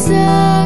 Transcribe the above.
sun